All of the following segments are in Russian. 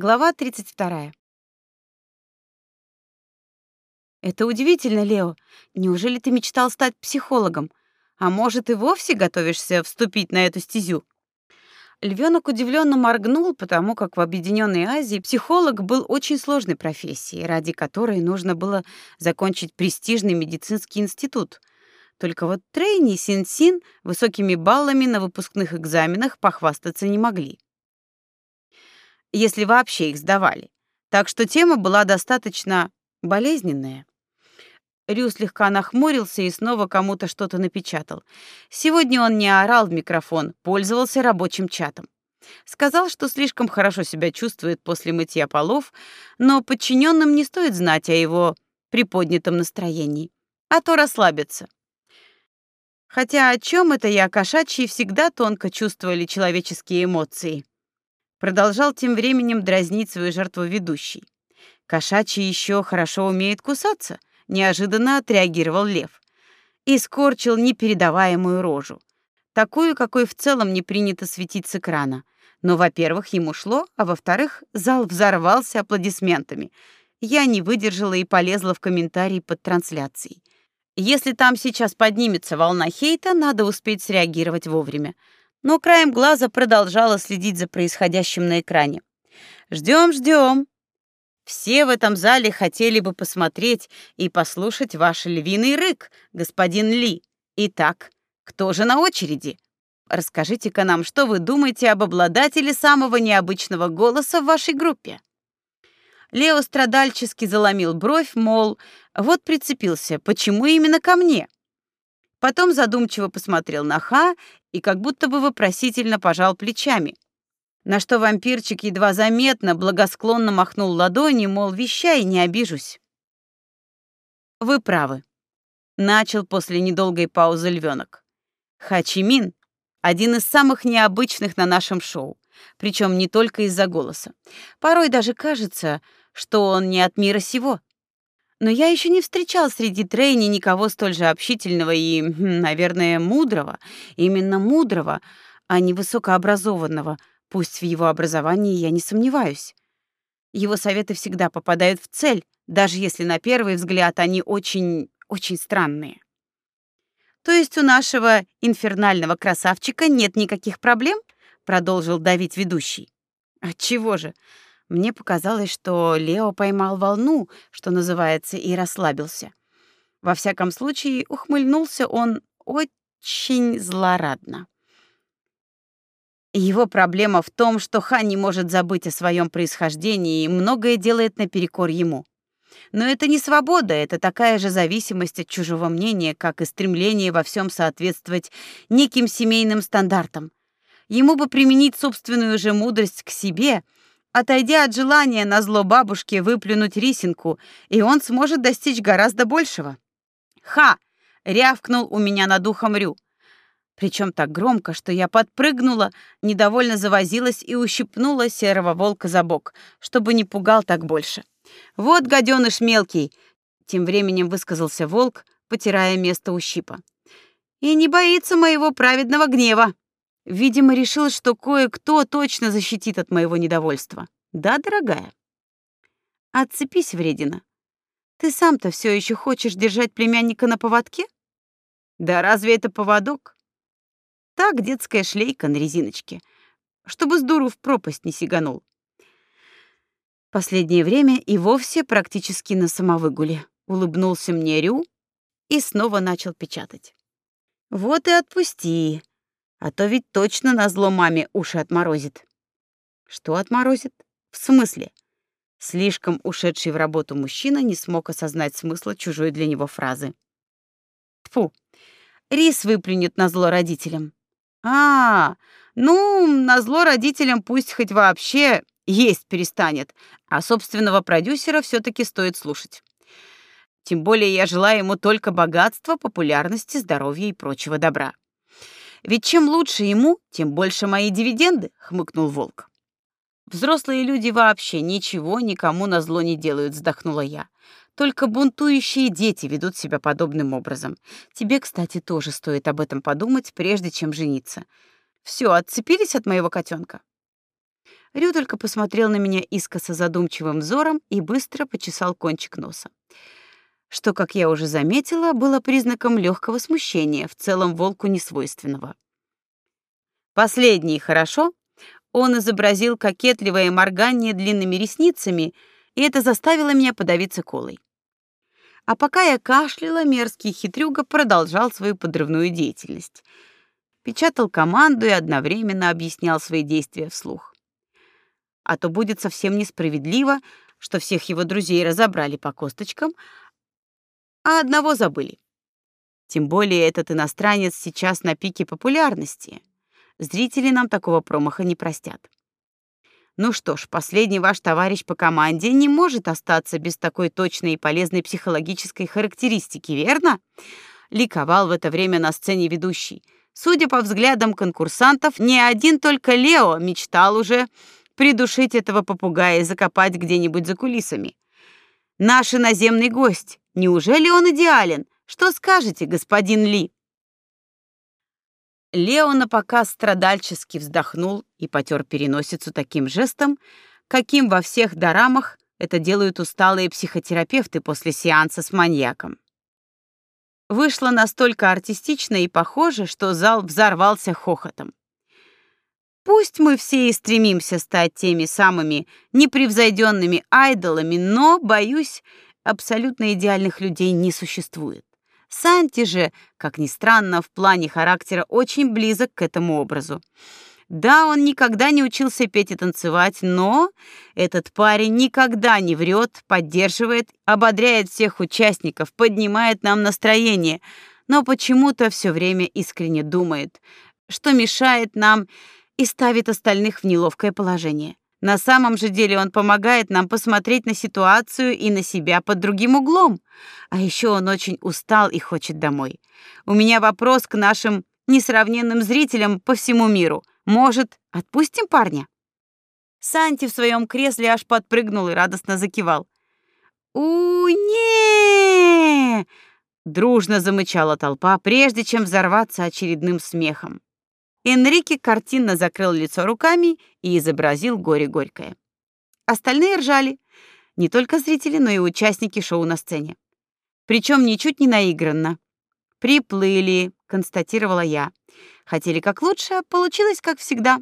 Глава 32. Это удивительно, Лео. Неужели ты мечтал стать психологом? А может, и вовсе готовишься вступить на эту стезю? Львенок удивленно моргнул, потому как в Объединенной Азии психолог был очень сложной профессией, ради которой нужно было закончить престижный медицинский институт. Только вот Трейни Син-Син высокими баллами на выпускных экзаменах похвастаться не могли если вообще их сдавали. Так что тема была достаточно болезненная. Рю слегка нахмурился и снова кому-то что-то напечатал. Сегодня он не орал в микрофон, пользовался рабочим чатом. Сказал, что слишком хорошо себя чувствует после мытья полов, но подчиненным не стоит знать о его приподнятом настроении, а то расслабятся. Хотя о чем это я, кошачьи всегда тонко чувствовали человеческие эмоции. Продолжал тем временем дразнить свою жертву ведущий. Кошачий еще хорошо умеет кусаться, неожиданно отреагировал лев и скорчил непередаваемую рожу, такую, какой в целом не принято светить с экрана. Но, во-первых, ему шло, а во-вторых, зал взорвался аплодисментами. Я не выдержала и полезла в комментарии под трансляцией. Если там сейчас поднимется волна хейта, надо успеть среагировать вовремя но краем глаза продолжала следить за происходящим на экране. Ждем, ждем. Все в этом зале хотели бы посмотреть и послушать ваш львиный рык, господин Ли. Итак, кто же на очереди? Расскажите-ка нам, что вы думаете об обладателе самого необычного голоса в вашей группе. Лео страдальчески заломил бровь, мол, вот прицепился, почему именно ко мне? Потом задумчиво посмотрел на Ха и как будто бы вопросительно пожал плечами. На что вампирчик едва заметно благосклонно махнул ладонью, мол, вещай, не обижусь. Вы правы, начал после недолгой паузы львенок. Хачимин один из самых необычных на нашем шоу, причем не только из-за голоса. Порой даже кажется, что он не от мира сего. Но я еще не встречал среди трейни никого столь же общительного и, хм, наверное, мудрого. Именно мудрого, а не высокообразованного, пусть в его образовании я не сомневаюсь. Его советы всегда попадают в цель, даже если на первый взгляд они очень, очень странные. То есть у нашего инфернального красавчика нет никаких проблем? продолжил давить ведущий. Отчего же? Мне показалось, что Лео поймал волну, что называется, и расслабился. Во всяком случае, ухмыльнулся он очень злорадно. Его проблема в том, что Хан не может забыть о своем происхождении и многое делает наперекор ему. Но это не свобода, это такая же зависимость от чужого мнения, как и стремление во всем соответствовать неким семейным стандартам. Ему бы применить собственную же мудрость к себе — отойдя от желания на зло бабушке выплюнуть рисинку, и он сможет достичь гораздо большего. Ха! рявкнул у меня над ухом Рю. Причем так громко, что я подпрыгнула, недовольно завозилась и ущипнула серого волка за бок, чтобы не пугал так больше. Вот гаденыш мелкий, тем временем высказался волк, потирая место ущипа. И не боится моего праведного гнева. Видимо, решил, что кое-кто точно защитит от моего недовольства. Да, дорогая? Отцепись, вредина. Ты сам-то все еще хочешь держать племянника на поводке? Да разве это поводок? Так детская шлейка на резиночке, чтобы с дуру в пропасть не сиганул. Последнее время и вовсе практически на самовыгуле. Улыбнулся мне Рю и снова начал печатать. Вот и отпусти. А то ведь точно на зло маме уши отморозит. Что отморозит? В смысле? Слишком ушедший в работу мужчина не смог осознать смысла чужой для него фразы. Тфу. Рис выплюнет на зло родителям. А, ну, на зло родителям пусть хоть вообще есть перестанет, а собственного продюсера все таки стоит слушать. Тем более я желаю ему только богатства, популярности, здоровья и прочего добра. Ведь чем лучше ему, тем больше мои дивиденды, хмыкнул волк. Взрослые люди вообще ничего никому на зло не делают, вздохнула я. Только бунтующие дети ведут себя подобным образом. Тебе, кстати, тоже стоит об этом подумать, прежде чем жениться. Все, отцепились от моего котенка. Рю только посмотрел на меня искоса задумчивым взором и быстро почесал кончик носа. Что, как я уже заметила, было признаком легкого смущения, в целом волку несвойственного. Последний хорошо. Он изобразил кокетливое моргание длинными ресницами, и это заставило меня подавиться колой. А пока я кашляла, мерзкий хитрюга продолжал свою подрывную деятельность. Печатал команду и одновременно объяснял свои действия вслух. А то будет совсем несправедливо, что всех его друзей разобрали по косточкам, а одного забыли. Тем более этот иностранец сейчас на пике популярности. Зрители нам такого промаха не простят. Ну что ж, последний ваш товарищ по команде не может остаться без такой точной и полезной психологической характеристики, верно? Ликовал в это время на сцене ведущий. Судя по взглядам конкурсантов, не один только Лео мечтал уже придушить этого попугая и закопать где-нибудь за кулисами. Наш иноземный гость, неужели он идеален? Что скажете, господин Ли? Лео напоказ страдальчески вздохнул и потер переносицу таким жестом, каким во всех дорамах это делают усталые психотерапевты после сеанса с маньяком. Вышло настолько артистично и похоже, что зал взорвался хохотом. Пусть мы все и стремимся стать теми самыми непревзойденными айдолами, но, боюсь, абсолютно идеальных людей не существует. Санти же, как ни странно, в плане характера очень близок к этому образу. Да, он никогда не учился петь и танцевать, но этот парень никогда не врет, поддерживает, ободряет всех участников, поднимает нам настроение, но почему-то все время искренне думает, что мешает нам и ставит остальных в неловкое положение. На самом же деле он помогает нам посмотреть на ситуацию и на себя под другим углом. А еще он очень устал и хочет домой. У меня вопрос к нашим несравненным зрителям по всему миру. Может, отпустим парня? Санти в своем кресле аж подпрыгнул и радостно закивал. у не Дружно замычала толпа, прежде чем взорваться очередным смехом. Энрике картинно закрыл лицо руками и изобразил горе горькое. Остальные ржали, не только зрители, но и участники шоу на сцене. Причем ничуть не наигранно. Приплыли, констатировала я. Хотели как лучше, а получилось как всегда.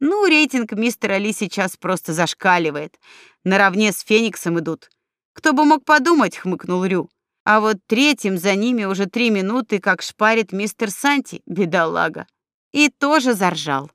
Ну, рейтинг мистера Ли сейчас просто зашкаливает. Наравне с Фениксом идут. Кто бы мог подумать, хмыкнул Рю. А вот третьим за ними уже три минуты, как шпарит мистер Санти, бедолага и тоже заржал.